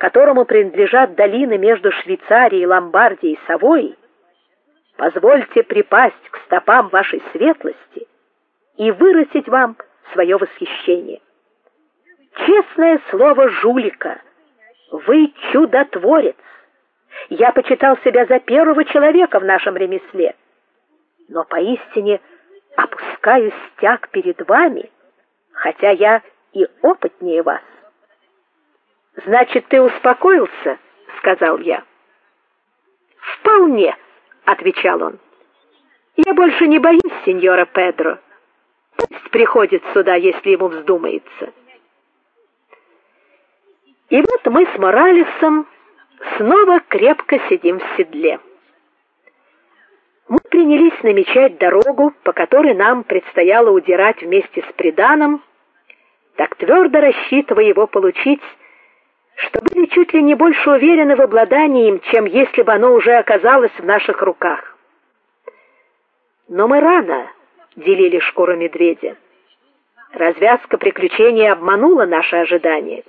которому принадлежат долины между Швейцарией, Ломбардией и Савойей, позвольте припасть к стопам вашей светлости и выразить вам свое восхищение. Честное слово жулика, вы чудотворец. Я почитал себя за первого человека в нашем ремесле. Но поистине опускаю стяг перед вами, хотя я и опытнее вас. Значит, ты успокоился, сказал я. Вполне, отвечал он. Я больше не боюсь сеньора Педро. Пусть приходит сюда, если ему вздумается. И вот мы с Моралесом снова крепко сидим в седле. Мы принялись намечать дорогу, по которой нам предстояло удирать вместе с приданым, так твердо рассчитывая его получить, что были чуть ли не больше уверены в обладании им, чем если бы оно уже оказалось в наших руках. Но мы рано делили шкуру медведя. Развязка приключения обманула наши ожидания.